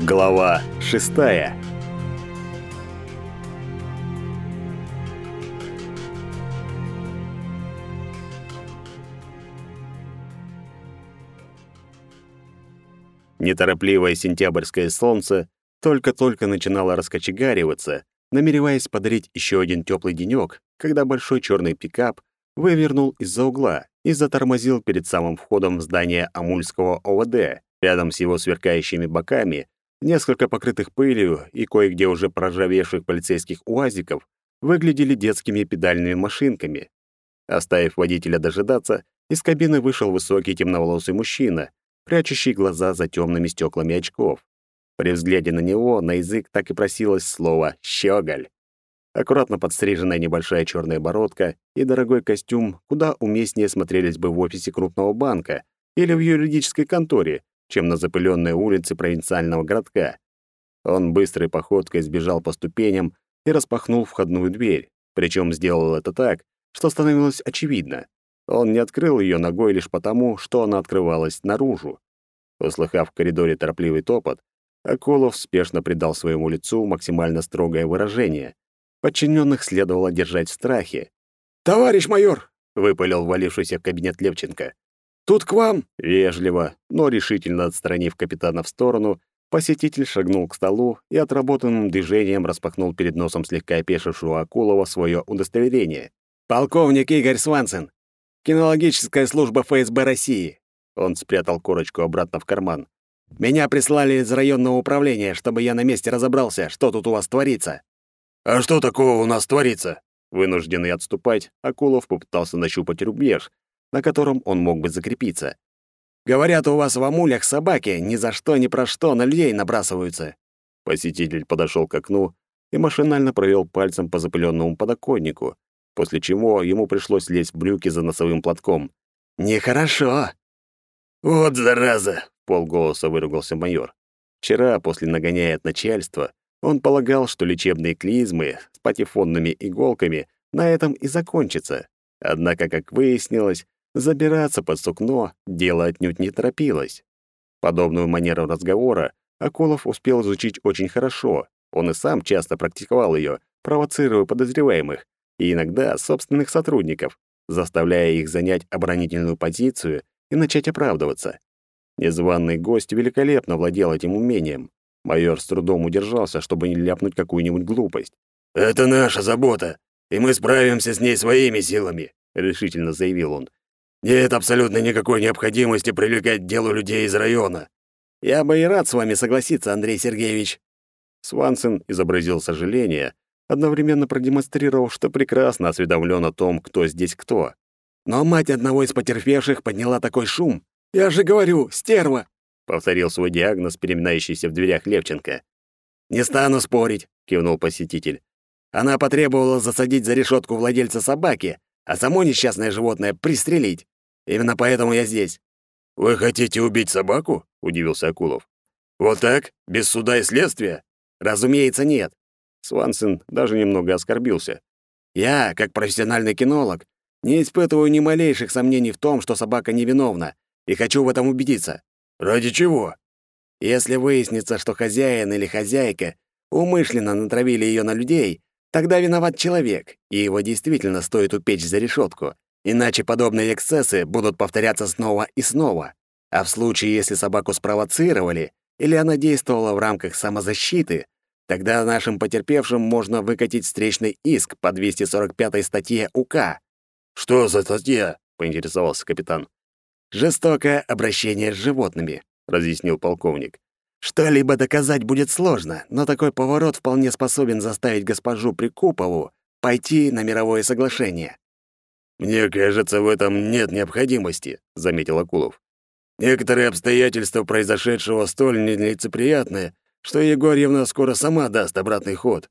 Глава шестая. Неторопливое сентябрьское солнце только-только начинало раскочегариваться, намереваясь подарить еще один теплый денек, когда большой черный пикап вывернул из-за угла и затормозил перед самым входом в здание Амульского ОВД. Рядом с его сверкающими боками Несколько покрытых пылью и кое-где уже проржавевших полицейских уазиков выглядели детскими педальными машинками. Оставив водителя дожидаться, из кабины вышел высокий темноволосый мужчина, прячущий глаза за темными стеклами очков. При взгляде на него на язык так и просилось слово «щеголь». Аккуратно подстриженная небольшая черная бородка и дорогой костюм куда уместнее смотрелись бы в офисе крупного банка или в юридической конторе, чем на запыленной улице провинциального городка. Он быстрой походкой сбежал по ступеням и распахнул входную дверь, причем сделал это так, что становилось очевидно. Он не открыл ее ногой лишь потому, что она открывалась наружу. Услыхав в коридоре торопливый топот, Акулов спешно придал своему лицу максимально строгое выражение. Подчиненных следовало держать в страхе. «Товарищ майор!» — выпалил валившийся в кабинет Левченко. Тут к вам!» Вежливо, но решительно отстранив капитана в сторону, посетитель шагнул к столу и отработанным движением распахнул перед носом слегка опешившего Акулова свое удостоверение. «Полковник Игорь Свансен! Кинологическая служба ФСБ России!» Он спрятал корочку обратно в карман. «Меня прислали из районного управления, чтобы я на месте разобрался, что тут у вас творится». «А что такого у нас творится?» Вынужденный отступать, Акулов попытался нащупать рубеж, на котором он мог бы закрепиться. «Говорят, у вас в амулях собаки ни за что ни про что на людей набрасываются». Посетитель подошел к окну и машинально провел пальцем по запыленному подоконнику, после чего ему пришлось лезть в брюки за носовым платком. «Нехорошо!» «Вот зараза!» — полголоса выругался майор. Вчера, после нагоняя от начальства, он полагал, что лечебные клизмы с патефонными иголками на этом и закончатся. Однако, как выяснилось, Забираться под сукно дело отнюдь не торопилось. Подобную манеру разговора Акулов успел изучить очень хорошо. Он и сам часто практиковал ее, провоцируя подозреваемых и иногда собственных сотрудников, заставляя их занять оборонительную позицию и начать оправдываться. Незваный гость великолепно владел этим умением. Майор с трудом удержался, чтобы не ляпнуть какую-нибудь глупость. «Это наша забота, и мы справимся с ней своими силами», — решительно заявил он. Нет абсолютно никакой необходимости привлекать делу людей из района. Я бы и рад с вами согласиться, Андрей Сергеевич. Свансен изобразил сожаление, одновременно продемонстрировав, что прекрасно осведомлен о том, кто здесь кто. Но мать одного из потерпевших подняла такой шум. Я же говорю, стерва, повторил свой диагноз, переминающийся в дверях Левченко. Не стану спорить, кивнул посетитель. Она потребовала засадить за решетку владельца собаки, а само несчастное животное пристрелить. Именно поэтому я здесь». «Вы хотите убить собаку?» — удивился Акулов. «Вот так? Без суда и следствия?» «Разумеется, нет». Свансен даже немного оскорбился. «Я, как профессиональный кинолог, не испытываю ни малейших сомнений в том, что собака невиновна, и хочу в этом убедиться». «Ради чего?» «Если выяснится, что хозяин или хозяйка умышленно натравили ее на людей, тогда виноват человек, и его действительно стоит упечь за решетку. Иначе подобные эксцессы будут повторяться снова и снова. А в случае, если собаку спровоцировали или она действовала в рамках самозащиты, тогда нашим потерпевшим можно выкатить встречный иск по 245 статье УК. «Что за статья?» — поинтересовался капитан. «Жестокое обращение с животными», — разъяснил полковник. «Что-либо доказать будет сложно, но такой поворот вполне способен заставить госпожу Прикупову пойти на мировое соглашение. «Мне кажется, в этом нет необходимости», — заметил Акулов. «Некоторые обстоятельства произошедшего столь нелицеприятные, что Егорьевна скоро сама даст обратный ход».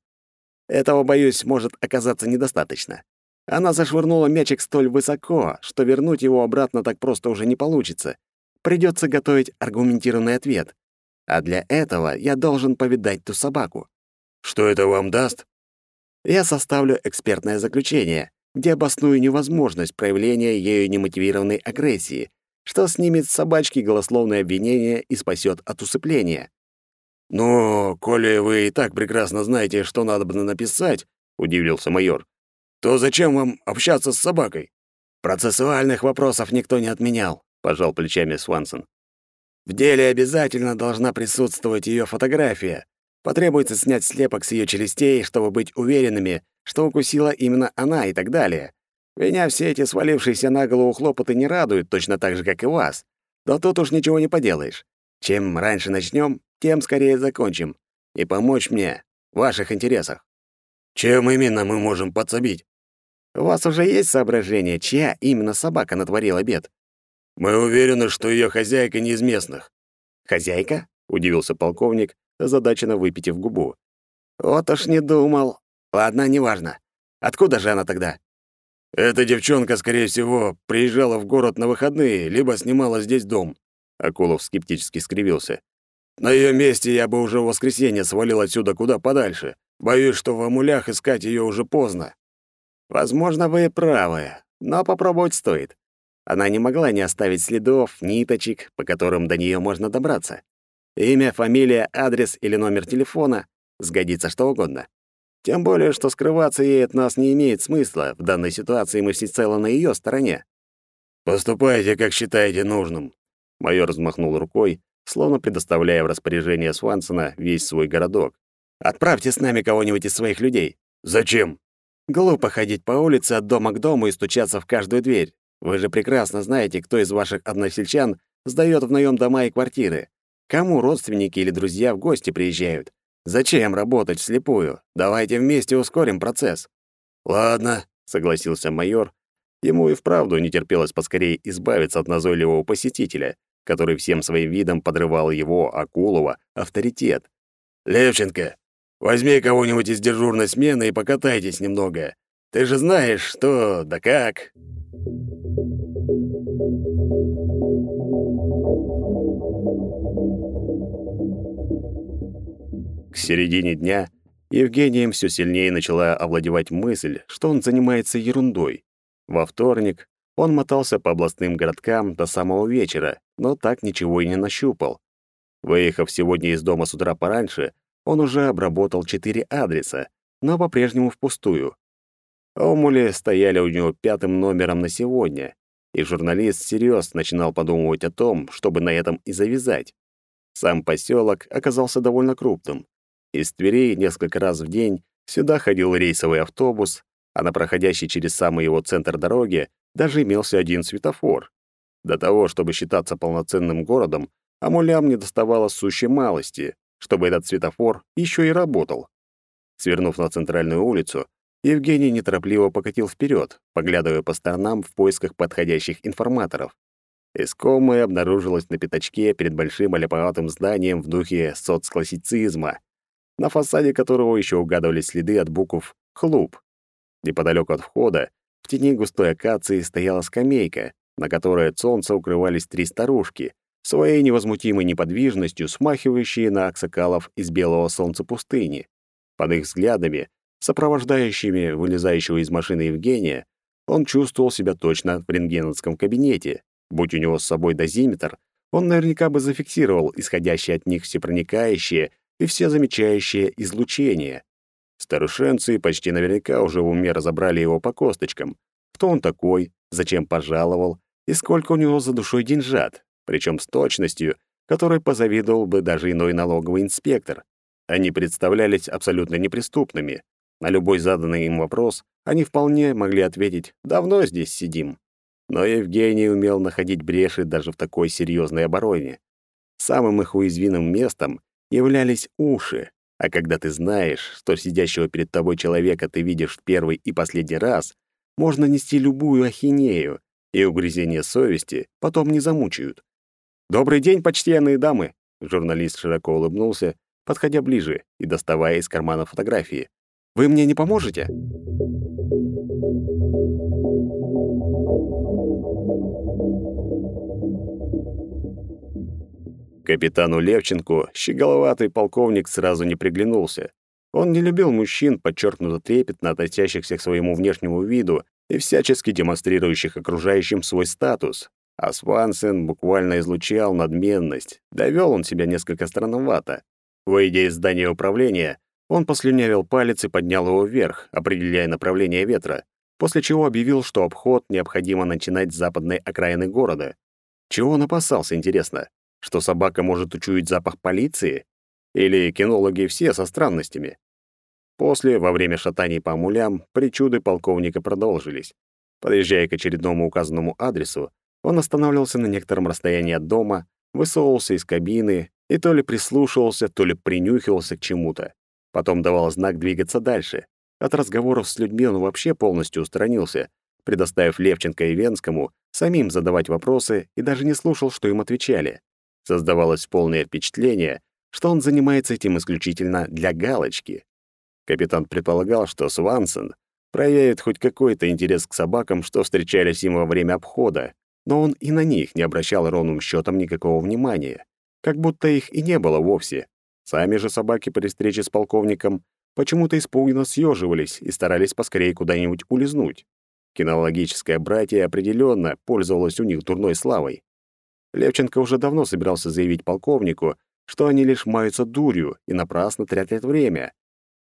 Этого, боюсь, может оказаться недостаточно. Она зашвырнула мячик столь высоко, что вернуть его обратно так просто уже не получится. Придется готовить аргументированный ответ. А для этого я должен повидать ту собаку. Что это вам даст? Я составлю экспертное заключение, где обосную невозможность проявления ею немотивированной агрессии, что снимет с собачки голословное обвинение и спасет от усыпления. «Но, коли вы и так прекрасно знаете, что надо бы написать», — удивился майор, «то зачем вам общаться с собакой?» «Процессуальных вопросов никто не отменял», — пожал плечами Свансон. «В деле обязательно должна присутствовать ее фотография. Потребуется снять слепок с ее челюстей, чтобы быть уверенными, что укусила именно она и так далее. Меня все эти свалившиеся на голову хлопоты не радуют, точно так же, как и вас. Но тут уж ничего не поделаешь. Чем раньше начнем, тем скорее закончим. И помочь мне в ваших интересах. Чем именно мы можем подсобить? У вас уже есть соображение, чья именно собака натворила бед? Мы уверены, что ее хозяйка не из местных. Хозяйка? удивился полковник, озадаченно выпитив губу. Вот уж не думал. Ладно, неважно. Откуда же она тогда? Эта девчонка, скорее всего, приезжала в город на выходные, либо снимала здесь дом. Акулов скептически скривился. На ее месте я бы уже в воскресенье свалил отсюда куда подальше. Боюсь, что в амулях искать ее уже поздно. Возможно, вы правы, но попробовать стоит. Она не могла не оставить следов, ниточек, по которым до нее можно добраться. Имя, фамилия, адрес или номер телефона — сгодится что угодно. Тем более, что скрываться ей от нас не имеет смысла. В данной ситуации мы всецело на ее стороне. «Поступайте, как считаете нужным», — майор взмахнул рукой, словно предоставляя в распоряжение Свансона весь свой городок. «Отправьте с нами кого-нибудь из своих людей». «Зачем?» «Глупо ходить по улице от дома к дому и стучаться в каждую дверь. Вы же прекрасно знаете, кто из ваших односельчан сдаёт в наем дома и квартиры. Кому родственники или друзья в гости приезжают. Зачем работать вслепую? Давайте вместе ускорим процесс». «Ладно», — согласился майор. Ему и вправду не терпелось поскорее избавиться от назойливого посетителя, который всем своим видом подрывал его, Акулова, авторитет. «Левченко, возьми кого-нибудь из дежурной смены и покатайтесь немного. Ты же знаешь, что да как». К середине дня Евгением все сильнее начала овладевать мысль, что он занимается ерундой. Во вторник он мотался по областным городкам до самого вечера, но так ничего и не нащупал. Выехав сегодня из дома с утра пораньше, он уже обработал четыре адреса, но по-прежнему впустую. Омули стояли у него пятым номером на сегодня, и журналист всерьез начинал подумывать о том, чтобы на этом и завязать. Сам поселок оказался довольно крупным. Из Твери несколько раз в день сюда ходил рейсовый автобус, а на проходящей через самый его центр дороги даже имелся один светофор. До того, чтобы считаться полноценным городом, Амулям не доставало сущей малости, чтобы этот светофор еще и работал. Свернув на центральную улицу, Евгений неторопливо покатил вперед, поглядывая по сторонам в поисках подходящих информаторов. Искомое обнаружилось на пятачке перед большим олиповатым зданием в духе соцклассицизма, на фасаде которого еще угадывались следы от букв «Клуб». Неподалеку от входа, в тени густой акации, стояла скамейка, на которой от солнца укрывались три старушки, своей невозмутимой неподвижностью смахивающие на аксакалов из белого солнца пустыни. Под их взглядами сопровождающими вылезающего из машины Евгения, он чувствовал себя точно в рентгеновском кабинете. Будь у него с собой дозиметр, он наверняка бы зафиксировал исходящее от них всепроникающее и всезамечающее излучение. Старушенцы почти наверняка уже в уме разобрали его по косточкам. Кто он такой, зачем пожаловал и сколько у него за душой деньжат, причем с точностью, которой позавидовал бы даже иной налоговый инспектор. Они представлялись абсолютно неприступными, на любой заданный им вопрос они вполне могли ответить «давно здесь сидим». Но Евгений умел находить бреши даже в такой серьезной обороне. Самым их уязвимым местом являлись уши, а когда ты знаешь, что сидящего перед тобой человека ты видишь в первый и последний раз, можно нести любую ахинею, и угрызения совести потом не замучают. «Добрый день, почтенные дамы!» Журналист широко улыбнулся, подходя ближе и доставая из кармана фотографии. Вы мне не поможете?» Капитану Левченко щеголоватый полковник сразу не приглянулся. Он не любил мужчин, подчеркнуто трепетно относящихся к своему внешнему виду и всячески демонстрирующих окружающим свой статус. А Свансен буквально излучал надменность. Довел он себя несколько странновато. Выйдя из здания управления, он послюнявил палец и поднял его вверх, определяя направление ветра, после чего объявил, что обход необходимо начинать с западной окраины города. Чего он опасался, интересно? Что собака может учуять запах полиции? Или кинологи все со странностями? После, во время шатаний по амулям, причуды полковника продолжились. Подъезжая к очередному указанному адресу, он останавливался на некотором расстоянии от дома, высовывался из кабины и то ли прислушивался, то ли принюхивался к чему-то. Потом давал знак двигаться дальше. От разговоров с людьми он вообще полностью устранился, предоставив Левченко и Венскому самим задавать вопросы и даже не слушал, что им отвечали. Создавалось полное впечатление, что он занимается этим исключительно для галочки. Капитан предполагал, что Свансон проявит хоть какой-то интерес к собакам, что встречались им во время обхода, но он и на них не обращал ровным счетом никакого внимания, как будто их и не было вовсе. Сами же собаки при встрече с полковником почему-то испуганно съеживались и старались поскорее куда-нибудь улизнуть. Кинологическое братье определенно пользовалось у них дурной славой. Левченко уже давно собирался заявить полковнику, что они лишь маются дурью и напрасно тратят время.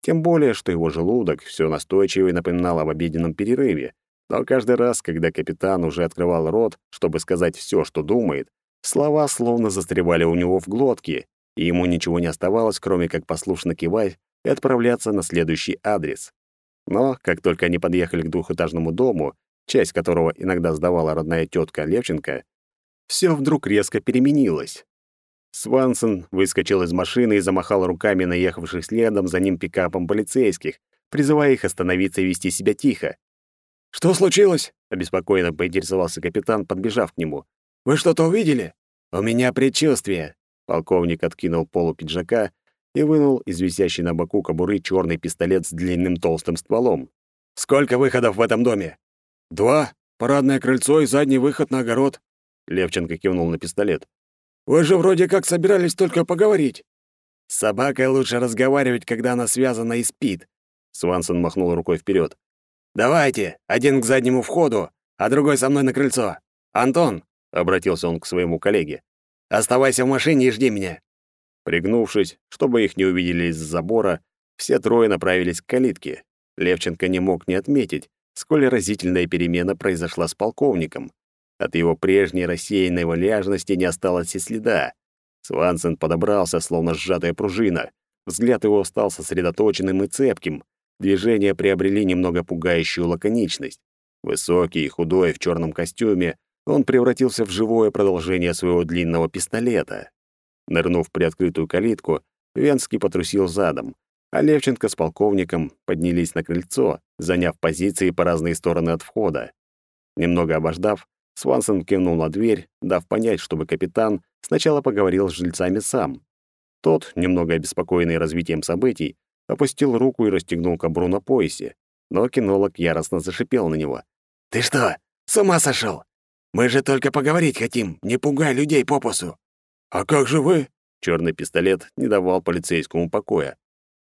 Тем более, что его желудок все настойчиво напоминал об обеденном перерыве. Но каждый раз, когда капитан уже открывал рот, чтобы сказать все, что думает, слова словно застревали у него в глотке, и ему ничего не оставалось, кроме как послушно кивать и отправляться на следующий адрес. Но, как только они подъехали к двухэтажному дому, часть которого иногда сдавала родная тетка Левченко, все вдруг резко переменилось. Свансон выскочил из машины и замахал руками наехавших следом за ним пикапом полицейских, призывая их остановиться и вести себя тихо. «Что случилось?» — обеспокоенно поинтересовался капитан, подбежав к нему. «Вы что-то увидели?» «У меня предчувствие». Полковник откинул полу пиджака и вынул из висящей на боку кобуры черный пистолет с длинным толстым стволом. «Сколько выходов в этом доме?» «Два. Парадное крыльцо и задний выход на огород». Левченко кивнул на пистолет. Вы же вроде как собирались только поговорить. С собакой лучше разговаривать, когда она связана и спит. Свансон махнул рукой вперед. Давайте, один к заднему входу, а другой со мной на крыльцо. Антон, обратился он к своему коллеге. Оставайся в машине и жди меня. Пригнувшись, чтобы их не увидели из забора, все трое направились к калитке. Левченко не мог не отметить, сколь разительная перемена произошла с полковником. От его прежней рассеянной вальяжности не осталось и следа. Свансен подобрался, словно сжатая пружина. Взгляд его стал сосредоточенным и цепким. Движения приобрели немного пугающую лаконичность. Высокий и худой в черном костюме, он превратился в живое продолжение своего длинного пистолета. Нырнув в приоткрытую калитку, Венский потрусил задом, а Левченко с полковником поднялись на крыльцо, заняв позиции по разные стороны от входа. Немного обождав, Свансон кивнул на дверь, дав понять, чтобы капитан сначала поговорил с жильцами сам. Тот, немного обеспокоенный развитием событий, опустил руку и расстегнул кобру на поясе, но кинолог яростно зашипел на него. «Ты что, с ума сошел? Мы же только поговорить хотим, не пугай людей попусу!» «А как же вы?» Черный пистолет не давал полицейскому покоя.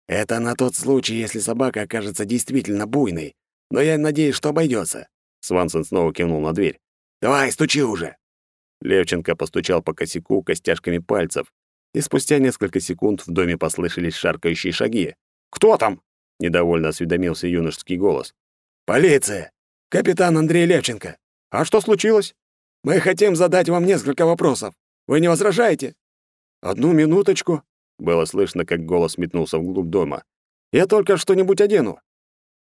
«Это на тот случай, если собака окажется действительно буйной, но я надеюсь, что обойдется. Свансон снова кивнул на дверь. Давай, стучи уже!» Левченко постучал по косяку костяшками пальцев, и спустя несколько секунд в доме послышались шаркающие шаги. «Кто там?» — недовольно осведомился юношеский голос. «Полиция! Капитан Андрей Левченко. А что случилось?» «Мы хотим задать вам несколько вопросов. Вы не возражаете?» «Одну минуточку», — было слышно, как голос метнулся вглубь дома. «Я только что-нибудь одену».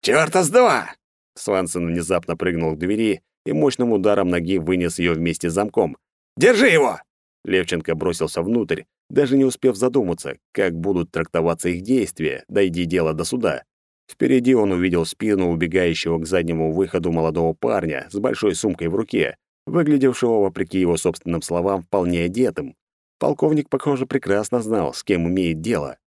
«Чёрта с два!» Свансон внезапно прыгнул к двери и мощным ударом ноги вынес ее вместе с замком. «Держи его!» Левченко бросился внутрь, даже не успев задуматься, как будут трактоваться их действия, дойди дело до суда. Впереди он увидел спину убегающего к заднему выходу молодого парня с большой сумкой в руке, выглядевшего, вопреки его собственным словам, вполне одетым. Полковник, похоже, прекрасно знал, с кем имеет дело.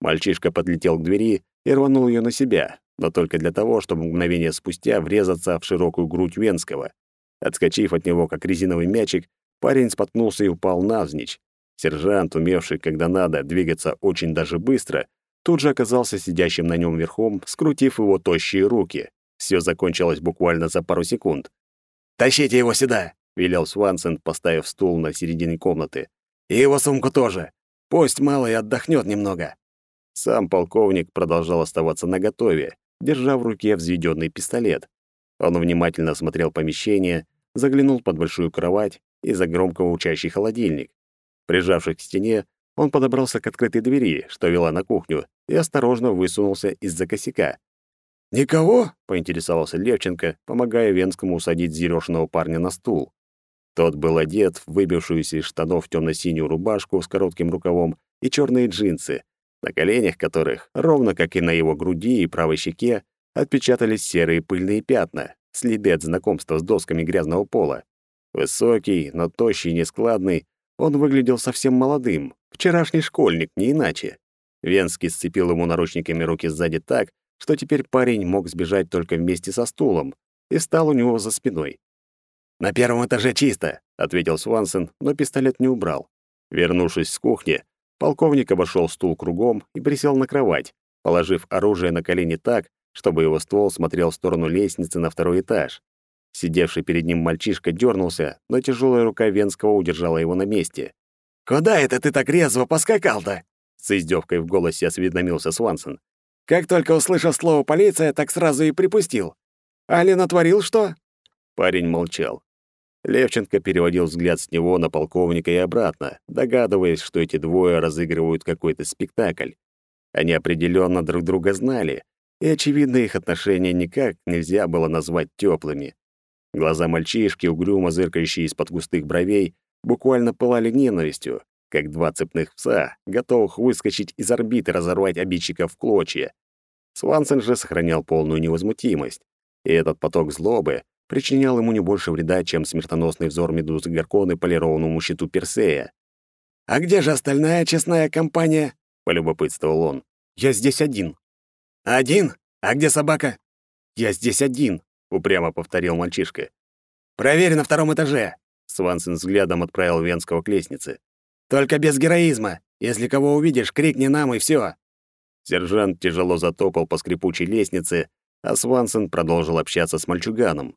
Мальчишка подлетел к двери и рванул ее на себя, но только для того, чтобы мгновение спустя врезаться в широкую грудь Венского. Отскочив от него, как резиновый мячик, парень споткнулся и упал навзничь. Сержант, умевший, когда надо, двигаться очень даже быстро, тут же оказался сидящим на нем верхом, скрутив его тощие руки. Все закончилось буквально за пару секунд. «Тащите его сюда!» — велел Свансен, поставив стул на середине комнаты. «И его сумку тоже. Пусть малый отдохнет немного». Сам полковник продолжал оставаться наготове, держа в руке взведенный пистолет. Он внимательно осмотрел помещение, заглянул под большую кровать и за громко учащий холодильник. Прижавшись к стене, он подобрался к открытой двери, что вела на кухню, и осторожно высунулся из-за косяка. «Никого?» — поинтересовался Левченко, помогая Венскому усадить зерошенного парня на стул. Тот был одет в выбившуюся из штанов темно-синюю рубашку с коротким рукавом и черные джинсы, на коленях которых, ровно как и на его груди и правой щеке, отпечатались серые пыльные пятна, следы от знакомства с досками грязного пола. Высокий, но тощий нескладный, он выглядел совсем молодым, вчерашний школьник, не иначе. Венский сцепил ему наручниками руки сзади так, что теперь парень мог сбежать только вместе со стулом, и стал у него за спиной. «На первом этаже чисто», — ответил Свансен, но пистолет не убрал. Вернувшись с кухни, полковник обошел стул кругом и присел на кровать, положив оружие на колени так, чтобы его ствол смотрел в сторону лестницы на второй этаж. Сидевший перед ним мальчишка дернулся, но тяжелая рука Венского удержала его на месте. «Куда это ты так резво поскакал-то?» С издевкой в голосе осведомился Свансон. «Как только услышал слово «полиция», так сразу и припустил. Али натворил что?» Парень молчал. Левченко переводил взгляд с него на полковника и обратно, догадываясь, что эти двое разыгрывают какой-то спектакль. Они определенно друг друга знали, и, очевидно, их отношения никак нельзя было назвать теплыми. Глаза мальчишки, угрюмо зыркающие из-под густых бровей, буквально пылали ненавистью, как два цепных пса, готовых выскочить из орбиты разорвать обидчика в клочья. Свансен же сохранял полную невозмутимость, и этот поток злобы причинял ему не больше вреда, чем смертоносный взор медузы Гарконы полированному щиту Персея. «А где же остальная честная компания?» — полюбопытствовал он. «Я здесь один». «Один? А где собака?» «Я здесь один», — упрямо повторил мальчишка. «Проверь на втором этаже», — Свансен взглядом отправил Венского к лестнице. «Только без героизма. Если кого увидишь, крикни нам, и все. Сержант тяжело затопал по скрипучей лестнице, а Свансен продолжил общаться с мальчуганом.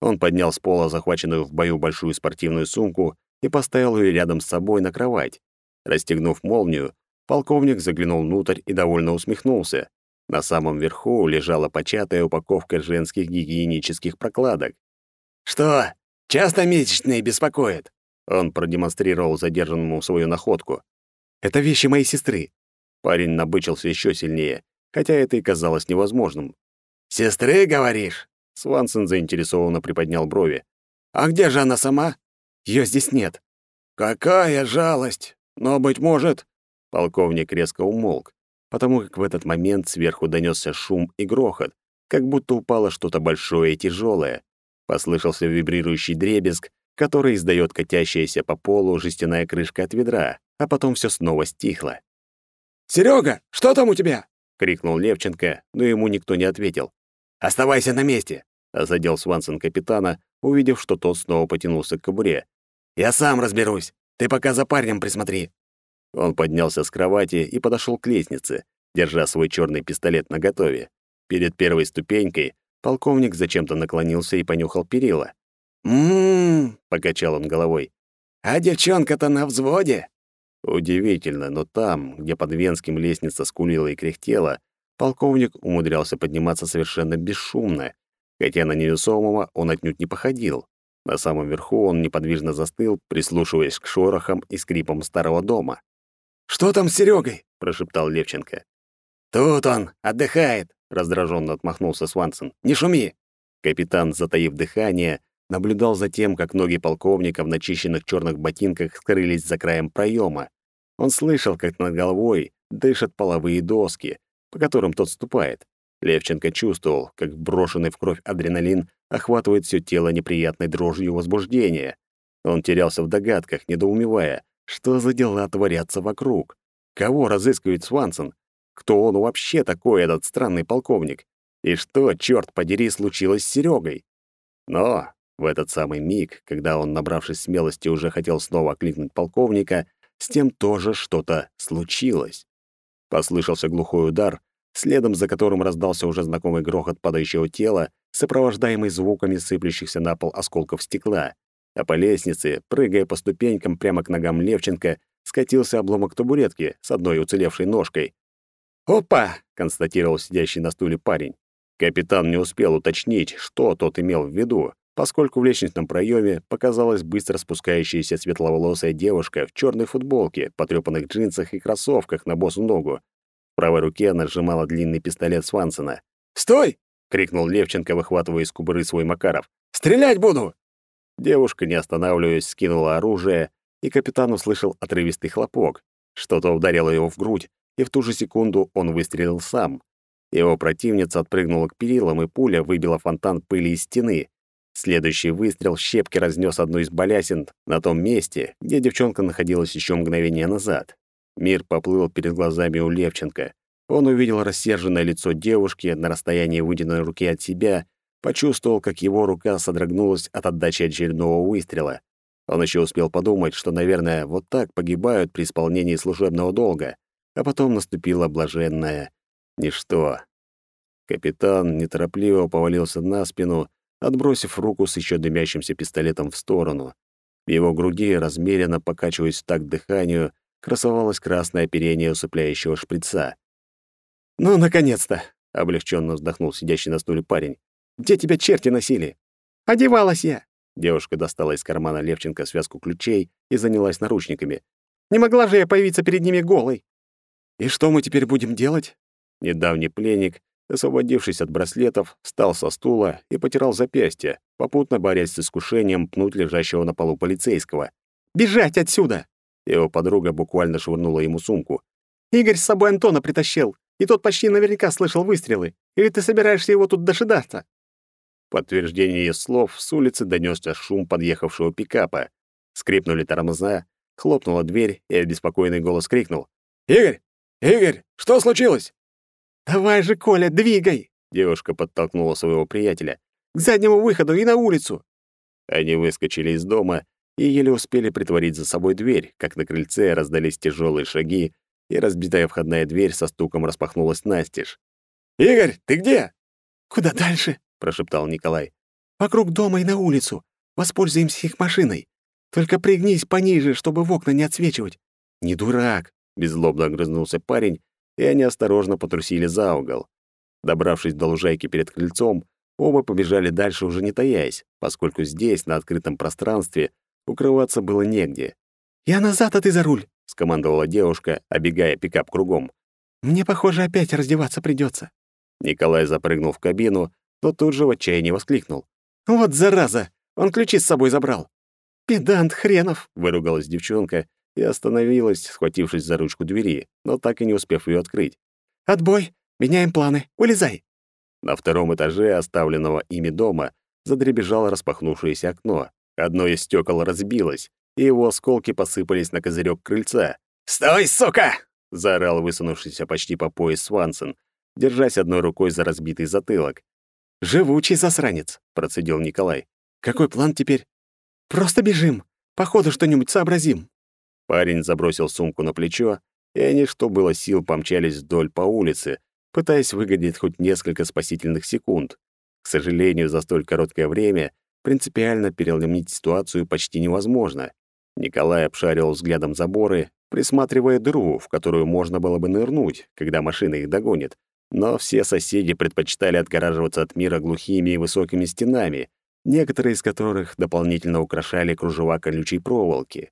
Он поднял с пола захваченную в бою большую спортивную сумку и поставил ее рядом с собой на кровать. Расстегнув молнию, полковник заглянул внутрь и довольно усмехнулся. На самом верху лежала початая упаковка женских гигиенических прокладок. «Что, часто месячные беспокоят?» Он продемонстрировал задержанному свою находку. «Это вещи моей сестры». Парень набычился еще сильнее, хотя это и казалось невозможным. «Сестры, говоришь?» Свансен заинтересованно приподнял брови. «А где же она сама?» Ее здесь нет». «Какая жалость! Но, быть может...» Полковник резко умолк, потому как в этот момент сверху донесся шум и грохот, как будто упало что-то большое и тяжелое. Послышался вибрирующий дребезг, который издает катящаяся по полу жестяная крышка от ведра, а потом все снова стихло. «Серега, что там у тебя?» — крикнул Левченко, но ему никто не ответил. «Оставайся на месте!» Задел Свансон капитана, увидев, что тот снова потянулся к кобуре. «Я сам разберусь. Ты пока за парнем присмотри». Он поднялся с кровати и подошел к лестнице, держа свой черный пистолет наготове. Перед первой ступенькой полковник зачем-то наклонился и понюхал перила. «М-м-м», покачал он головой. «А девчонка-то на взводе». Удивительно, но там, где под Венским лестница скулила и кряхтела, полковник умудрялся подниматься совершенно бесшумно, хотя на невесомого он отнюдь не походил. На самом верху он неподвижно застыл, прислушиваясь к шорохам и скрипам старого дома. «Что там с Серегой? прошептал Левченко. «Тут он, отдыхает», — раздраженно отмахнулся Свансон. «Не шуми!» Капитан, затаив дыхание, наблюдал за тем, как ноги полковника в начищенных черных ботинках скрылись за краем проема. Он слышал, как над головой дышат половые доски, по которым тот ступает. Левченко чувствовал, как брошенный в кровь адреналин охватывает все тело неприятной дрожью возбуждения. Он терялся в догадках, недоумевая, что за дела творятся вокруг. Кого разыскивает Свансон? Кто он вообще такой, этот странный полковник? И что, черт подери, случилось с Серегой? Но в этот самый миг, когда он, набравшись смелости, уже хотел снова окликнуть полковника, с тем тоже что-то случилось. Послышался глухой удар, следом за которым раздался уже знакомый грохот падающего тела, сопровождаемый звуками сыплющихся на пол осколков стекла. А по лестнице, прыгая по ступенькам прямо к ногам Левченко, скатился обломок табуретки с одной уцелевшей ножкой. «Опа!» — констатировал сидящий на стуле парень. Капитан не успел уточнить, что тот имел в виду, поскольку в лестничном проеме показалась быстро спускающаяся светловолосая девушка в черной футболке, потрепанных джинсах и кроссовках на босу ногу. В правой руке она сжимала длинный пистолет Свансона. «Стой!» — крикнул Левченко, выхватывая из кубуры свой Макаров. «Стрелять буду!» Девушка, не останавливаясь, скинула оружие, и капитан услышал отрывистый хлопок. Что-то ударило его в грудь, и в ту же секунду он выстрелил сам. Его противница отпрыгнула к перилам, и пуля выбила фонтан пыли из стены. Следующий выстрел щепки разнес одну из балясин на том месте, где девчонка находилась еще мгновение назад. Мир поплыл перед глазами у Левченко. Он увидел рассерженное лицо девушки на расстоянии вытянутой руки от себя, почувствовал, как его рука содрогнулась от отдачи очередного выстрела. Он еще успел подумать, что, наверное, вот так погибают при исполнении служебного долга а потом наступило блаженное ничто. Капитан неторопливо повалился на спину, отбросив руку с еще дымящимся пистолетом в сторону. В его груди, размеренно покачиваясь так дыханию, красовалось красное оперение усыпляющего шприца. «Ну, наконец-то!» — облегченно вздохнул сидящий на стуле парень. «Где тебя черти носили?» «Одевалась я!» Девушка достала из кармана Левченко связку ключей и занялась наручниками. «Не могла же я появиться перед ними голой!» «И что мы теперь будем делать?» Недавний пленник, освободившись от браслетов, встал со стула и потирал запястье, попутно борясь с искушением пнуть лежащего на полу полицейского. «Бежать отсюда!» Его подруга буквально швырнула ему сумку. «Игорь с собой Антона притащил, и тот почти наверняка слышал выстрелы. Или ты собираешься его тут дожидаться?» Подтверждение ее слов с улицы донесся шум подъехавшего пикапа. Скрипнули тормоза, хлопнула дверь, и обеспокоенный голос крикнул. «Игорь, «Игорь, что случилось?» «Давай же, Коля, двигай!» Девушка подтолкнула своего приятеля. «К заднему выходу и на улицу!» Они выскочили из дома и еле успели притворить за собой дверь, как на крыльце раздались тяжелые шаги, и разбитая входная дверь со стуком распахнулась настежь. «Игорь, ты где?» «Куда дальше?» — прошептал Николай. «Вокруг дома и на улицу. Воспользуемся их машиной. Только пригнись пониже, чтобы в окна не отсвечивать». «Не дурак. Беззлобно огрызнулся парень, и они осторожно потрусили за угол. Добравшись до лужайки перед крыльцом, оба побежали дальше уже не таясь, поскольку здесь, на открытом пространстве, укрываться было негде. «Я назад, а ты за руль!» — скомандовала девушка, обегая пикап кругом. «Мне, похоже, опять раздеваться придется. Николай запрыгнул в кабину, но тут же в отчаянии воскликнул. «Вот зараза! Он ключи с собой забрал!» «Педант хренов!» — выругалась девчонка и остановилась, схватившись за ручку двери, но так и не успев ее открыть. «Отбой! Меняем планы! Вылезай!» На втором этаже оставленного ими дома задребежало распахнувшееся окно. Одно из стекол разбилось, и его осколки посыпались на козырек крыльца. «Стой, сука!» — заорал высунувшийся почти по пояс Свансон, держась одной рукой за разбитый затылок. «Живучий засранец!» — процедил Николай. «Какой план теперь?» «Просто бежим. Походу что-нибудь сообразим». Парень забросил сумку на плечо, и они, что было сил, помчались вдоль по улице, пытаясь выгодить хоть несколько спасительных секунд. К сожалению, за столь короткое время принципиально переломить ситуацию почти невозможно. Николай обшаривал взглядом заборы, присматривая дыру, в которую можно было бы нырнуть, когда машина их догонит. Но все соседи предпочитали отгораживаться от мира глухими и высокими стенами, некоторые из которых дополнительно украшали кружева колючей проволоки.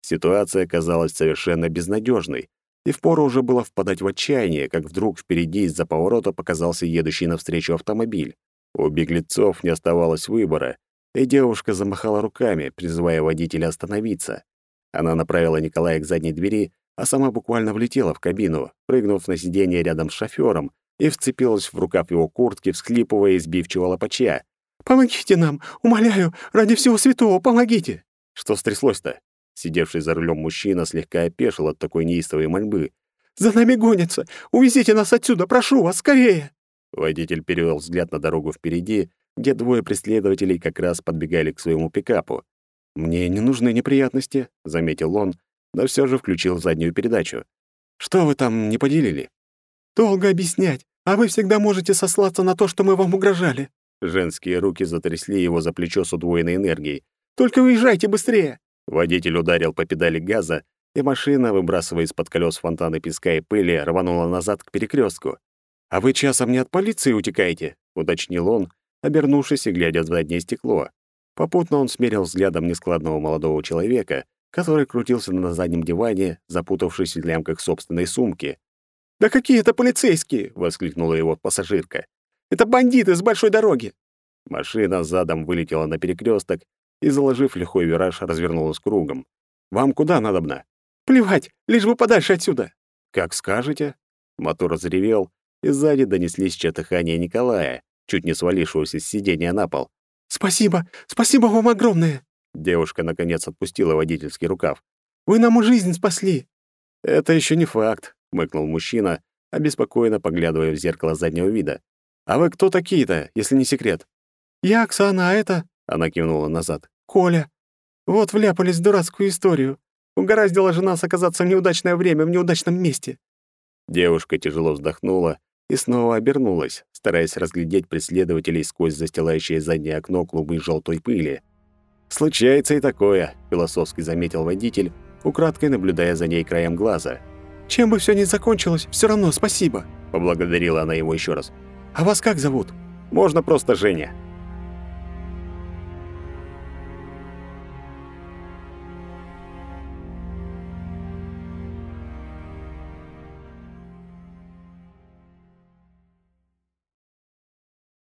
Ситуация казалась совершенно безнадежной, и впору уже было впадать в отчаяние, как вдруг впереди из-за поворота показался едущий навстречу автомобиль. У беглецов не оставалось выбора, и девушка замахала руками, призывая водителя остановиться. Она направила Николая к задней двери, а сама буквально влетела в кабину, прыгнув на сиденье рядом с шофёром и вцепилась в рукав его куртки, всхлипывая избивчиво лопача. «Помогите нам! Умоляю! Ради всего святого, помогите!» Что стряслось-то? Сидевший за рулем мужчина слегка опешил от такой неистовой мольбы. «За нами гонятся! Увезите нас отсюда, прошу вас, скорее!» Водитель перевел взгляд на дорогу впереди, где двое преследователей как раз подбегали к своему пикапу. «Мне не нужны неприятности», — заметил он, но все же включил заднюю передачу. «Что вы там не поделили?» «Долго объяснять, а вы всегда можете сослаться на то, что мы вам угрожали». Женские руки затрясли его за плечо с удвоенной энергией. «Только уезжайте быстрее!» Водитель ударил по педали газа, и машина, выбрасывая из-под колес фонтаны песка и пыли, рванула назад к перекрестку. «А вы часом не от полиции утекаете?» — уточнил он, обернувшись и глядя в заднее стекло. Попутно он смерил взглядом нескладного молодого человека, который крутился на заднем диване, запутавшись в лямках собственной сумки. «Да какие это полицейские!» — воскликнула его пассажирка. «Это бандиты с большой дороги!» Машина задом вылетела на перекресток и, заложив лихой вираж, развернулась кругом. «Вам куда надобно?» «Плевать, лишь бы подальше отсюда!» «Как скажете!» Мотор заревел, и сзади донеслись чатыхания Николая, чуть не свалившегося с сиденья на пол. «Спасибо! Спасибо вам огромное!» Девушка, наконец, отпустила водительский рукав. «Вы нам жизнь спасли!» «Это еще не факт», — мыкнул мужчина, обеспокоенно поглядывая в зеркало заднего вида. «А вы кто такие-то, если не секрет?» «Я Оксана, а это...» — она кивнула назад. «Коля. Вот вляпались в дурацкую историю. Угораздила же нас оказаться в неудачное время в неудачном месте». Девушка тяжело вздохнула и снова обернулась, стараясь разглядеть преследователей сквозь застилающее заднее окно клубы желтой пыли. «Случается и такое», — философски заметил водитель, украдкой наблюдая за ней краем глаза. «Чем бы все ни закончилось, все равно спасибо», — поблагодарила она его еще раз. «А вас как зовут?» «Можно просто Женя»,